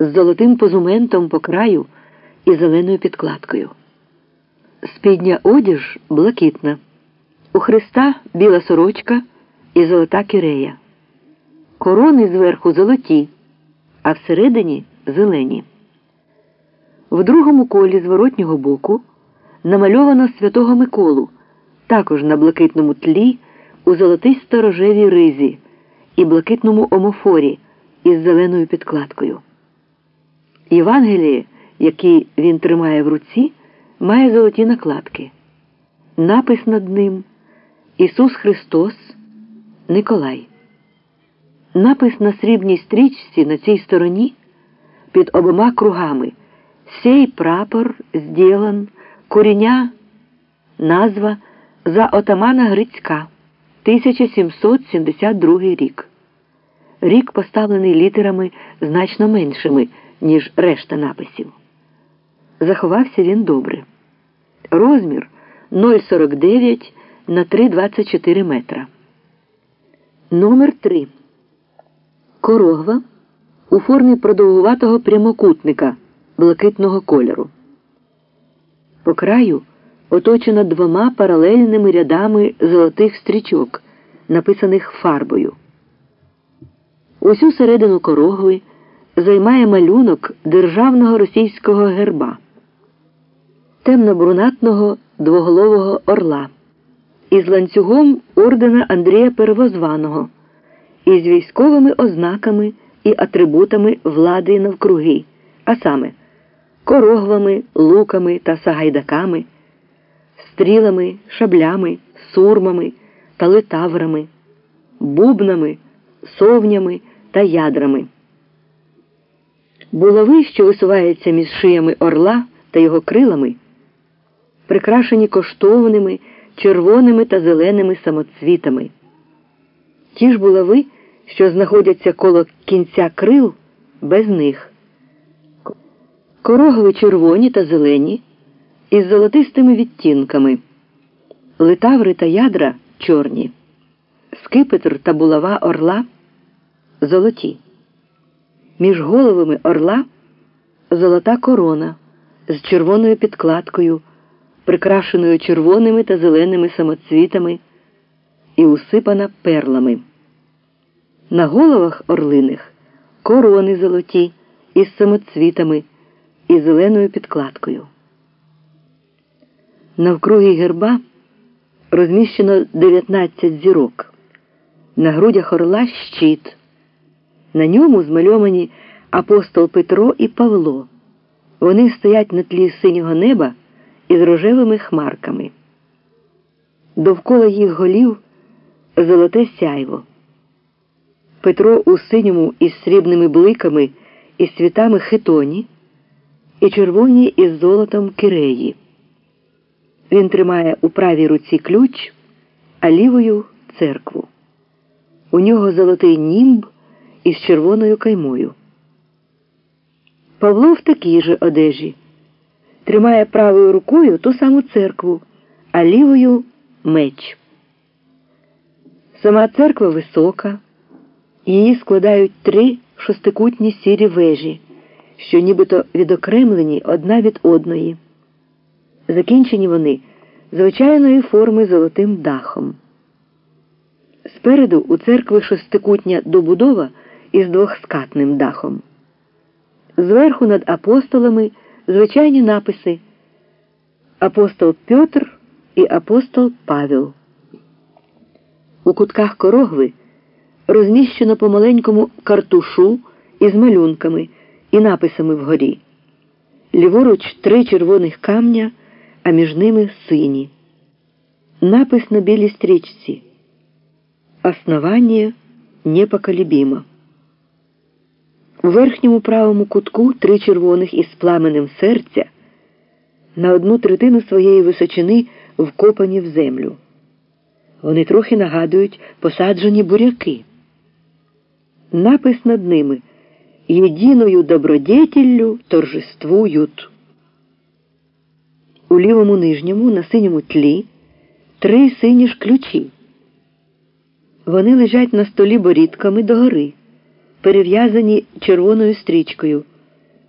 з золотим позументом по краю і зеленою підкладкою. Спідня одіж блакитна. У Христа біла сорочка і золота кирея. Корони зверху золоті, а всередині зелені. В другому колі зворотнього боку намальовано святого Миколу, також на блакитному тлі у золотисто рожевій ризі і блакитному омофорі із зеленою підкладкою. Євангеліє, який він тримає в руці, має золоті накладки. Напис над ним Ісус Христос Николай. Напис на срібній стрічці на цій стороні під обома кругами. Сей прапор зділан, коріння, назва за отамана Грицька, 1772 рік. Рік поставлений літерами значно меншими, ніж решта написів. Заховався він добре. Розмір 0,49 на 3,24 метра. Номер 3. Корогва у формі продовгуватого прямокутника блакитного кольору. По краю оточена двома паралельними рядами золотих стрічок, написаних фарбою. Усю середину корогви займає малюнок державного російського герба, темно-брунатного двоголового орла із ланцюгом ордена Андрія Первозваного, із військовими ознаками і атрибутами влади навкруги, а саме корогвами, луками та сагайдаками, стрілами, шаблями, сурмами та литаврами, бубнами, совнями та ядрами. Булави, що висуваються між шиями орла та його крилами, прикрашені коштовними, червоними та зеленими самоцвітами. Ті ж булави, що знаходяться коло кінця крил, без них. Корогви червоні та зелені із золотистими відтінками, литаври та ядра чорні, скипетр та булава орла золоті. Між головами орла золота корона з червоною підкладкою, прикрашеною червоними та зеленими самоцвітами і усипана перлами. На головах орлиних корони золоті із самоцвітами і зеленою підкладкою. Навкруги герба розміщено 19 зірок. На грудях орла щит. На ньому змальовані апостол Петро і Павло. Вони стоять на тлі синього неба із рожевими хмарками. Довкола їх голів золоте сяйво. Петро у синьому із срібними бликами і світами хитоні і червоні із золотом киреї. Він тримає у правій руці ключ, а лівою церкву. У нього золотий німб із червоною каймою. Павло в такій же одежі тримає правою рукою ту саму церкву, а лівою меч. Сама церква висока, її складають три шостикутні сірі вежі що нібито відокремлені одна від одної. Закінчені вони звичайної форми золотим дахом. Спереду у церкви шестикутня добудова із двохскатним дахом. Зверху над апостолами звичайні написи Апостол Петр і апостол Павел. У кутках корогви розміщено по маленькому картушу із малюнками і написами вгорі. Ліворуч три червоних камня, а між ними сині. Напис на білій стрічці. Основання непоколебимо. У верхньому правому кутку три червоних із пламенем серця на одну третину своєї височини вкопані в землю. Вони трохи нагадують посаджені буряки. Напис над ними єдиною добродетеллю торжествують. У лівому нижньому на синьому тлі три сині ж ключі. Вони лежать на столі борідками догори, перев'язані червоною стрічкою.